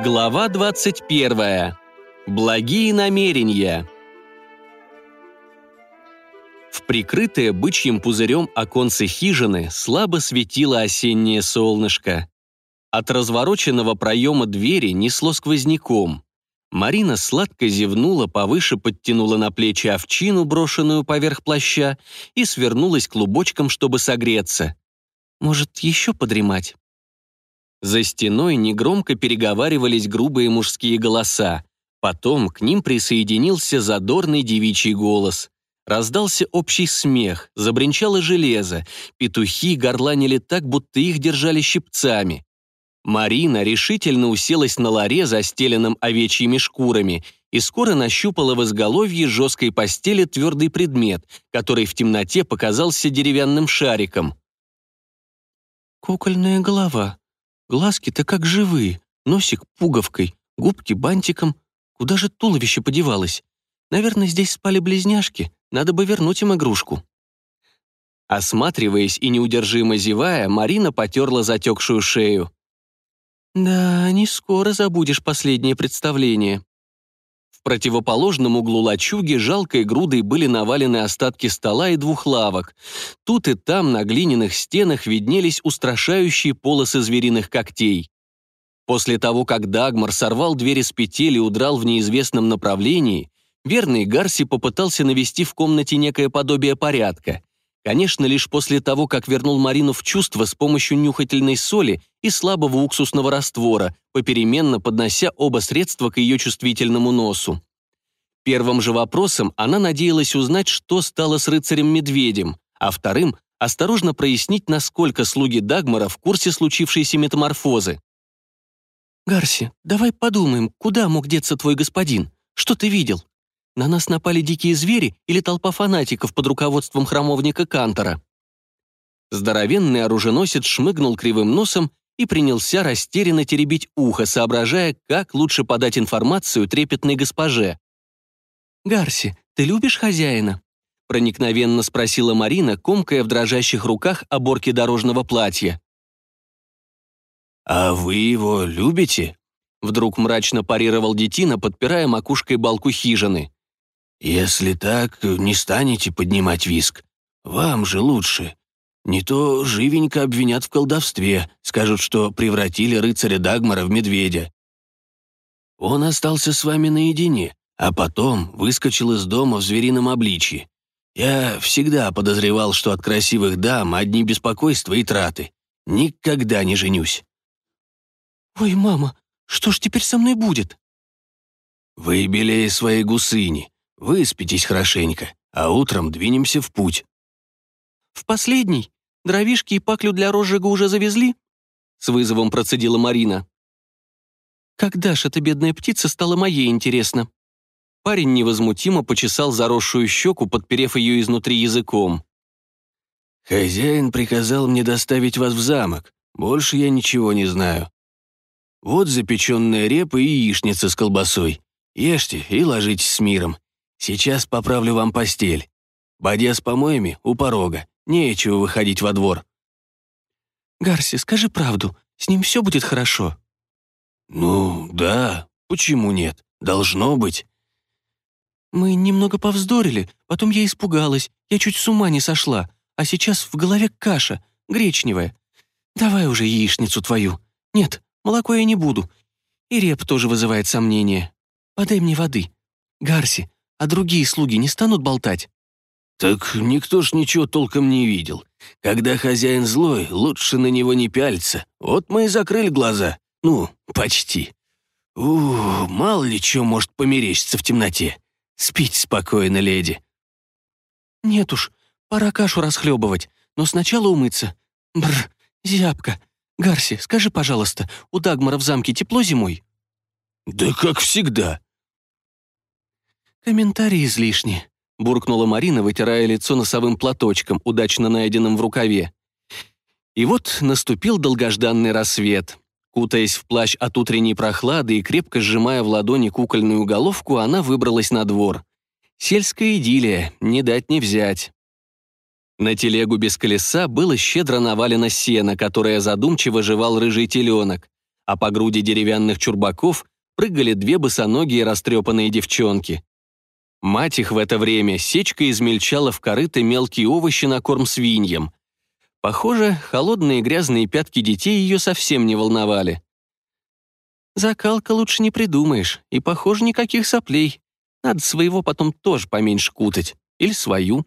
Глава 21. Благие намерения. В прикрытое бычьим пузырем оконце хижины слабо светило осеннее солнышко. От развороченного проема двери несло сквозняком. Марина сладко зевнула, повыше подтянула на плечи овчину, брошенную поверх плаща, и свернулась клубочком, чтобы согреться. Может, еще подремать? За стеной негромко переговаривались грубые мужские голоса. Потом к ним присоединился задорный девичий голос. Раздался общий смех, забринчало железо, петухи горланили так, будто их держали щипцами. Марина решительно уселась на ларе, застеленном овечьими шкурами, и скоро нащупала в изголовье жесткой постели твердый предмет, который в темноте показался деревянным шариком. «Кукольная голова. Глазки-то как живые, носик пуговкой, губки бантиком. Куда же туловище подевалось? Наверное, здесь спали близняшки. Надо бы вернуть им игрушку». Осматриваясь и неудержимо зевая, Марина потерла затекшую шею. «Да, не скоро забудешь последнее представление». В противоположном углу лачуги жалкой грудой были навалены остатки стола и двух лавок. Тут и там на глиняных стенах виднелись устрашающие полосы звериных когтей. После того, как Дагмар сорвал двери с петель и удрал в неизвестном направлении, верный Гарси попытался навести в комнате некое подобие порядка. Конечно, лишь после того, как вернул Марину в чувство с помощью нюхательной соли и слабого уксусного раствора, попеременно поднося оба средства к ее чувствительному носу. Первым же вопросом она надеялась узнать, что стало с рыцарем-медведем, а вторым — осторожно прояснить, насколько слуги Дагмара в курсе случившейся метаморфозы. «Гарси, давай подумаем, куда мог деться твой господин? Что ты видел?» На нас напали дикие звери или толпа фанатиков под руководством храмовника Кантора?» Здоровенный оруженосец шмыгнул кривым носом и принялся растерянно теребить ухо, соображая, как лучше подать информацию трепетной госпоже. «Гарси, ты любишь хозяина?» проникновенно спросила Марина, комкая в дрожащих руках оборки дорожного платья. «А вы его любите?» Вдруг мрачно парировал детина, подпирая макушкой балку хижины. «Если так, не станете поднимать виск. Вам же лучше. Не то живенько обвинят в колдовстве, скажут, что превратили рыцаря Дагмара в медведя. Он остался с вами наедине, а потом выскочил из дома в зверином обличье. Я всегда подозревал, что от красивых дам одни беспокойства и траты. Никогда не женюсь». «Ой, мама, что ж теперь со мной будет?» «Вы белее своей гусыни. Выспитесь хорошенько, а утром двинемся в путь». «В последний? Дровишки и паклю для розжига уже завезли?» С вызовом процедила Марина. «Когда ж эта бедная птица стала моей, интересно?» Парень невозмутимо почесал заросшую щеку, подперев ее изнутри языком. «Хозяин приказал мне доставить вас в замок. Больше я ничего не знаю. Вот запеченная репа и яичница с колбасой. Ешьте и ложитесь с миром. Сейчас поправлю вам постель. Бадья с помоями у порога. Нечего выходить во двор». «Гарси, скажи правду. С ним все будет хорошо?» «Ну, да. Почему нет? Должно быть». «Мы немного повздорили, потом я испугалась, я чуть с ума не сошла, а сейчас в голове каша, гречневая. Давай уже яичницу твою. Нет, молоко я не буду. И реп тоже вызывает сомнения. Подай мне воды. Гарси, а другие слуги не станут болтать?» «Так никто ж ничего толком не видел. Когда хозяин злой, лучше на него не пялиться. Вот мы и закрыли глаза. Ну, почти. Ух, мало ли что может померещиться в темноте. Спите спокойно, леди». «Нет уж, пора кашу расхлебывать, но сначала умыться. Бр, зябко. Гарси, скажи, пожалуйста, у Дагмара в замке тепло зимой?» «Да как всегда», «Комментарии излишни», — буркнула Марина, вытирая лицо носовым платочком, удачно найденным в рукаве. И вот наступил долгожданный рассвет. Кутаясь в плащ от утренней прохлады и крепко сжимая в ладони кукольную головку, она выбралась на двор. Сельская идиллия, не дать не взять. На телегу без колеса было щедро навалено сено, которое задумчиво жевал рыжий теленок. а по груди деревянных чурбаков прыгали две босоногие растрепанные девчонки. Мать их в это время сечкой измельчала в корыто мелкие овощи на корм свиньям. Похоже, холодные грязные пятки детей ее совсем не волновали. Закалка лучше не придумаешь, и, похоже, никаких соплей. Надо своего потом тоже поменьше кутать. Или свою.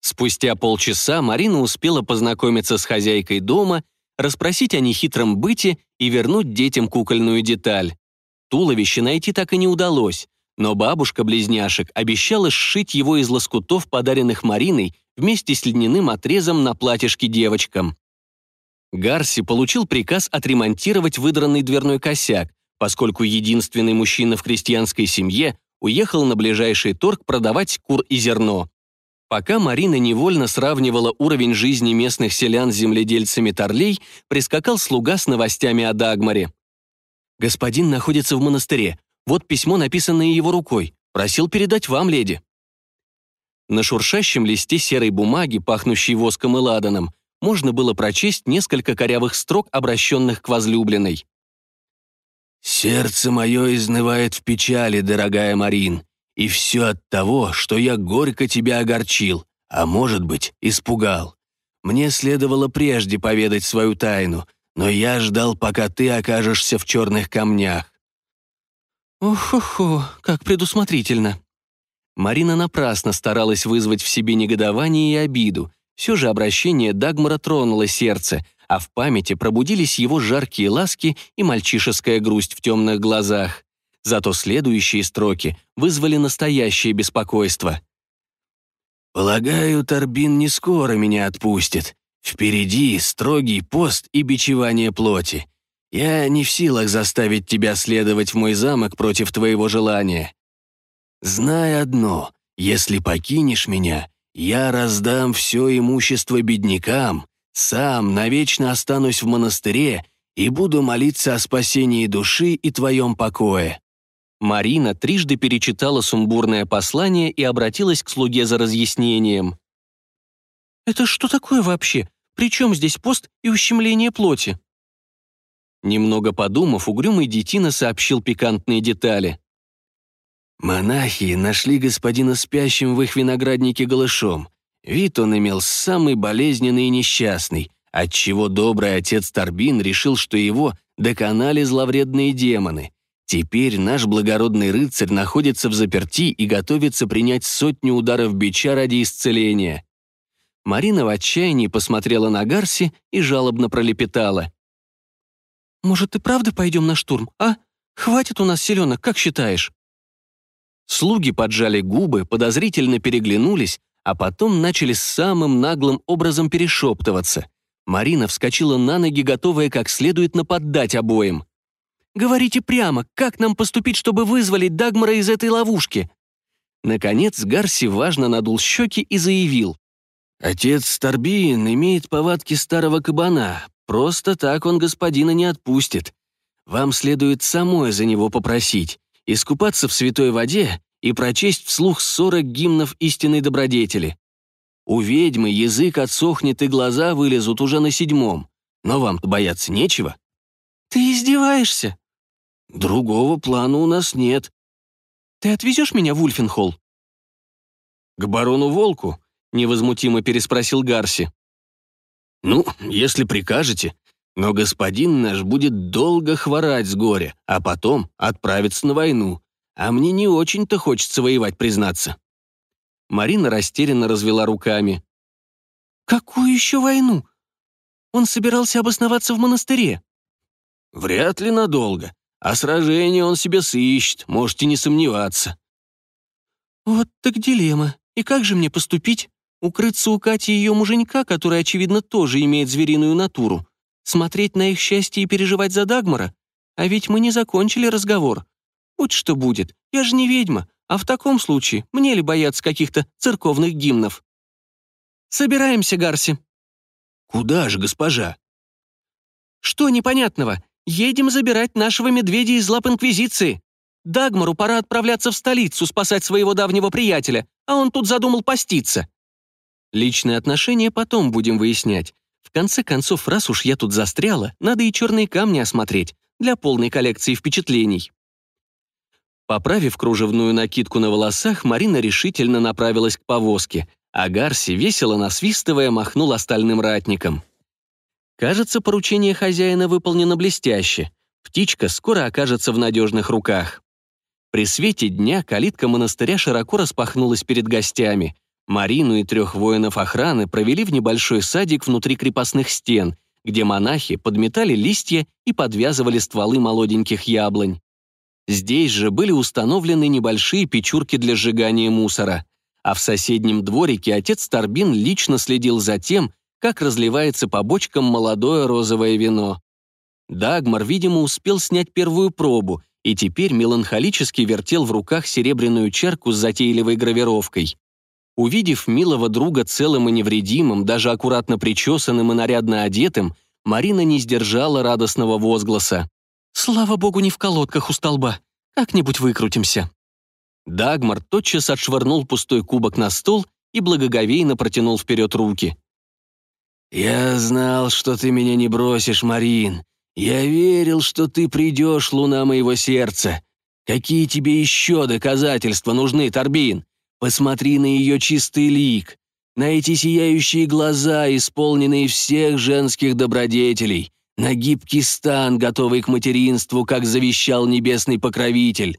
Спустя полчаса Марина успела познакомиться с хозяйкой дома, расспросить о нехитром быте и вернуть детям кукольную деталь. Туловище найти так и не удалось, но бабушка-близняшек обещала сшить его из лоскутов, подаренных Мариной, вместе с льняным отрезом на платьишке девочкам. Гарси получил приказ отремонтировать выдранный дверной косяк, поскольку единственный мужчина в крестьянской семье уехал на ближайший торг продавать кур и зерно. Пока Марина невольно сравнивала уровень жизни местных селян с земледельцами Торлей, прискакал слуга с новостями о Дагмаре. «Господин находится в монастыре. Вот письмо, написанное его рукой. Просил передать вам, леди». На шуршащем листе серой бумаги, пахнущей воском и ладаном, можно было прочесть несколько корявых строк, обращенных к возлюбленной. «Сердце мое изнывает в печали, дорогая Марин, и все от того, что я горько тебя огорчил, а может быть, испугал. Мне следовало прежде поведать свою тайну, но я ждал, пока ты окажешься в черных камнях». «Ох-охо, как предусмотрительно». Марина напрасно старалась вызвать в себе негодование и обиду, все же обращение Дагмара тронуло сердце, а в памяти пробудились его жаркие ласки и мальчишеская грусть в темных глазах. Зато следующие строки вызвали настоящее беспокойство. «Полагаю, Торбин не скоро меня отпустит. Впереди строгий пост и бичевание плоти. Я не в силах заставить тебя следовать в мой замок против твоего желания. Знай одно, если покинешь меня, я раздам все имущество беднякам, сам навечно останусь в монастыре и буду молиться о спасении души и твоем покое». Марина трижды перечитала сумбурное послание и обратилась к слуге за разъяснением. «Это что такое вообще? Причем здесь пост и ущемление плоти?» Немного подумав, угрюмый детина сообщил пикантные детали. Монахи нашли господина спящим в их винограднике голышом. Вид он имел самый болезненный и несчастный, отчего добрый отец Торбин решил, что его доконали зловредные демоны. Теперь наш благородный рыцарь находится в заперти и готовится принять сотню ударов бича ради исцеления. Марина в отчаянии посмотрела на Гарси и жалобно пролепетала. «Может, и правда пойдем на штурм, а? Хватит у нас селенок, как считаешь?» Слуги поджали губы, подозрительно переглянулись, а потом начали самым наглым образом перешептываться. Марина вскочила на ноги, готовая как следует нападать обоим. «Говорите прямо, как нам поступить, чтобы вызволить Дагмара из этой ловушки?» Наконец Гарси важно надул щеки и заявил. «Отец Старбин имеет повадки старого кабана. Просто так он господина не отпустит. Вам следует самой за него попросить искупаться в святой воде и прочесть вслух сорок гимнов истинной добродетели. У ведьмы язык отсохнет и глаза вылезут уже на седьмом. Но вам-то бояться нечего. Ты издеваешься? Другого плана у нас нет. Ты отвезешь меня в Ульфенхолл? К барону Волку? Невозмутимо переспросил Гарси. Ну, если прикажете, но господин наш будет долго хворать с горя, а потом отправиться на войну. А мне не очень-то хочется воевать, признаться». Марина растерянно развела руками. «Какую еще войну? Он собирался обосноваться в монастыре». «Вряд ли надолго. А сражение он себе сыщет, можете не сомневаться». «Вот так дилемма. И как же мне поступить? Укрыться у Кати и ее муженька, который, очевидно, тоже имеет звериную натуру? Смотреть на их счастье и переживать за Дагмара? А ведь мы не закончили разговор. Будь что будет, я же не ведьма, а в таком случае мне ли бояться каких-то церковных гимнов? Собираемся, Гарси. Куда же, госпожа? Что непонятного? Едем забирать нашего медведя из лап Инквизиции. Дагмару пора отправляться в столицу спасать своего давнего приятеля, а он тут задумал поститься. Личные отношения потом будем выяснять. В конце концов, раз уж я тут застряла, надо и черные камни осмотреть для полной коллекции впечатлений. Поправив кружевную накидку на волосах, Марина решительно направилась к повозке, а Гарси, весело насвистывая, махнул остальным ратникам. Кажется, поручение хозяина выполнено блестяще. Птичка скоро окажется в надежных руках. При свете дня калитка монастыря широко распахнулась перед гостями. Марину и трех воинов охраны провели в небольшой садик внутри крепостных стен, где монахи подметали листья и подвязывали стволы молоденьких яблонь. Здесь же были установлены небольшие печурки для сжигания мусора, а в соседнем дворике отец Торбин лично следил за тем, как разливается по бочкам молодое розовое вино. Дагмар, видимо, успел снять первую пробу и теперь меланхолически вертел в руках серебряную чарку с затейливой гравировкой. Увидев милого друга целым и невредимым, даже аккуратно причесанным и нарядно одетым, Марина не сдержала радостного возгласа. «Слава богу, не в колодках у столба. Как-нибудь выкрутимся». Дагмар тотчас отшвырнул пустой кубок на стол и благоговейно протянул вперед руки. «Я знал, что ты меня не бросишь, Марин. Я верил, что ты придешь, луна моего сердца. Какие тебе еще доказательства нужны, Торбин? Посмотри на ее чистый лик, на эти сияющие глаза, исполненные всех женских добродетелей, на гибкий стан, готовый к материнству, как завещал небесный покровитель.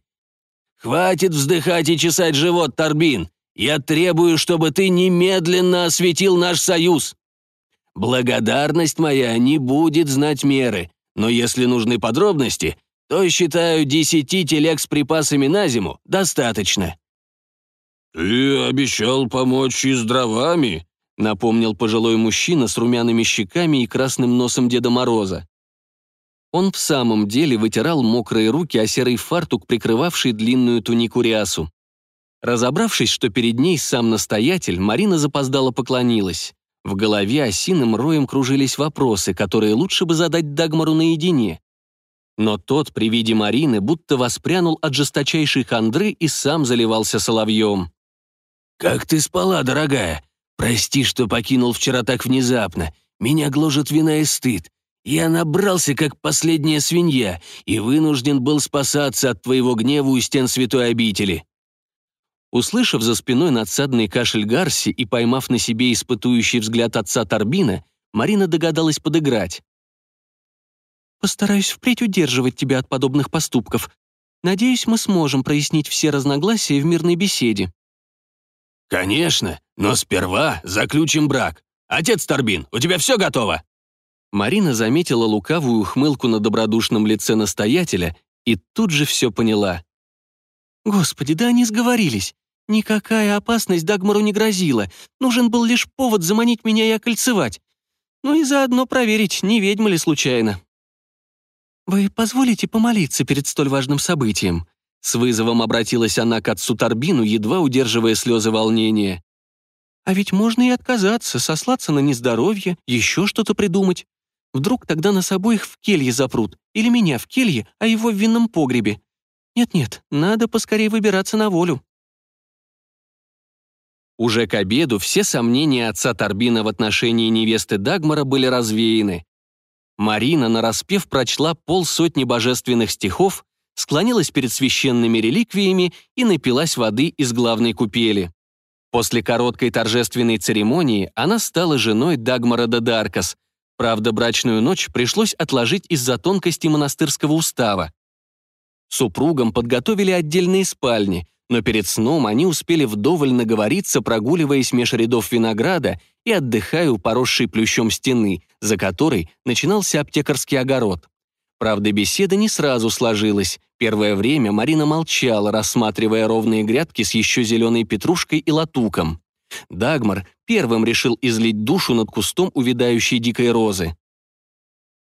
Хватит вздыхать и чесать живот, Торбин. Я требую, чтобы ты немедленно осветил наш союз. Благодарность моя не будет знать меры, но если нужны подробности, то, считаю, десяти телег с припасами на зиму достаточно. «Ты обещал помочь и с дровами», — напомнил пожилой мужчина с румяными щеками и красным носом Деда Мороза. Он в самом деле вытирал мокрые руки о серый фартук, прикрывавший длинную тунику рясу. Разобравшись, что перед ней сам настоятель, Марина запоздала поклонилась. В голове осиным роем кружились вопросы, которые лучше бы задать Дагмару наедине. Но тот при виде Марины будто воспрянул от жесточайшей хандры и сам заливался соловьем. «Как ты спала, дорогая? Прости, что покинул вчера так внезапно. Меня гложет вина и стыд. Я набрался, как последняя свинья, и вынужден был спасаться от твоего гнева у стен святой обители». Услышав за спиной надсадный кашель Гарси и поймав на себе испытующий взгляд отца Торбина, Марина догадалась подыграть. «Постараюсь впредь удерживать тебя от подобных поступков. Надеюсь, мы сможем прояснить все разногласия в мирной беседе». «Конечно, но сперва заключим брак. Отец Торбин, у тебя все готово?» Марина заметила лукавую ухмылку на добродушном лице настоятеля и тут же все поняла. «Господи, да они сговорились. Никакая опасность Дагмару не грозила. Нужен был лишь повод заманить меня и окольцевать. Ну и заодно проверить, не ведьма ли случайно». «Вы позволите помолиться перед столь важным событием?» С вызовом обратилась она к отцу Торбину, едва удерживая слезы волнения. «А ведь можно и отказаться, сослаться на нездоровье, еще что-то придумать. Вдруг тогда нас обоих в келье запрут, или меня в келье, а его в винном погребе. Нет-нет, надо поскорее выбираться на волю». Уже к обеду все сомнения отца Торбина в отношении невесты Дагмара были развеяны. Марина, нараспев, прочла полсотни божественных стихов, склонилась перед священными реликвиями и напилась воды из главной купели. После короткой торжественной церемонии она стала женой Дагмара де Даркас. Правда, брачную ночь пришлось отложить из-за тонкости монастырского устава. Супругам подготовили отдельные спальни, но перед сном они успели вдоволь наговориться, прогуливаясь меж рядов винограда и отдыхая у поросшей плющом стены, за которой начинался аптекарский огород. Правда, беседа не сразу сложилась. Первое время Марина молчала, рассматривая ровные грядки с еще зеленой петрушкой и латуком. Дагмар первым решил излить душу над кустом увядающей дикой розы.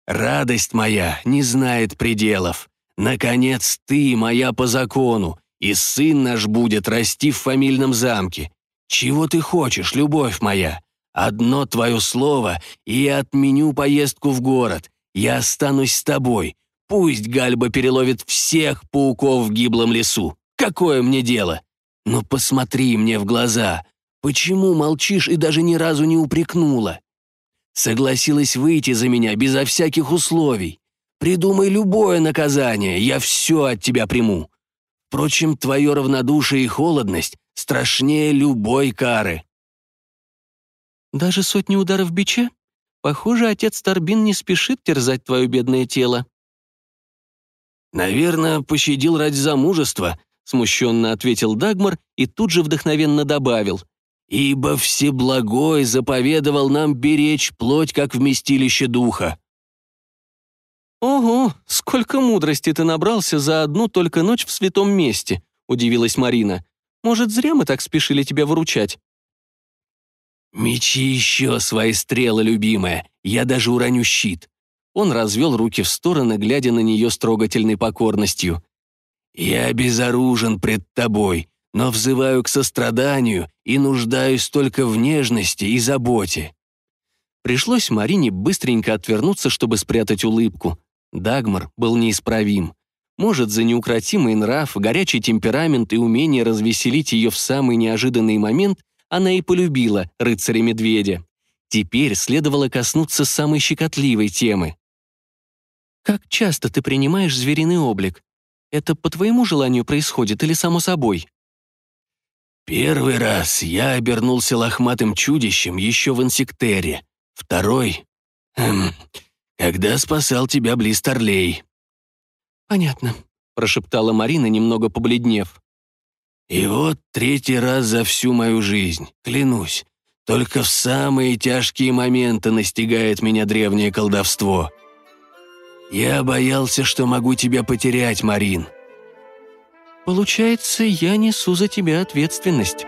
«Радость моя не знает пределов. Наконец ты моя по закону, и сын наш будет расти в фамильном замке. Чего ты хочешь, любовь моя? Одно твое слово, и я отменю поездку в город. Я останусь с тобой. Пусть Гальба переловит всех пауков в гиблом лесу. Какое мне дело? Но посмотри мне в глаза. Почему молчишь и даже ни разу не упрекнула? Согласилась выйти за меня безо всяких условий. Придумай любое наказание, я все от тебя приму. Впрочем, твое равнодушие и холодность страшнее любой кары». «Даже сотни ударов бича? Похоже, отец Торбин не спешит терзать твое бедное тело». «Наверное, пощадил ради замужества», — смущенно ответил Дагмар и тут же вдохновенно добавил. «Ибо Всеблагой заповедовал нам беречь плоть, как вместилище духа». «Ого, сколько мудрости ты набрался за одну только ночь в святом месте», — удивилась Марина. «Может, зря мы так спешили тебя выручать?» «Мечи еще свои стрелы, любимая, я даже уроню щит». Он развел руки в стороны, глядя на нее с трогательной покорностью. «Я безоружен пред тобой, но взываю к состраданию и нуждаюсь только в нежности и заботе». Пришлось Марине быстренько отвернуться, чтобы спрятать улыбку. Дагмар был неисправим. Может, за неукротимый нрав, горячий темперамент и умение развеселить ее в самый неожиданный момент она и полюбила рыцаря-медведя. Теперь следовало коснуться самой щекотливой темы. «Как часто ты принимаешь звериный облик? Это по твоему желанию происходит или само собой?» «Первый раз я обернулся лохматым чудищем еще в инсектере. Второй... Эм, когда спасал тебя близ Торлей». «Понятно», — прошептала Марина, немного побледнев. «И вот третий раз за всю мою жизнь, клянусь, только в самые тяжкие моменты настигает меня древнее колдовство. Я боялся, что могу тебя потерять, Марин». «Получается, я несу за тебя ответственность».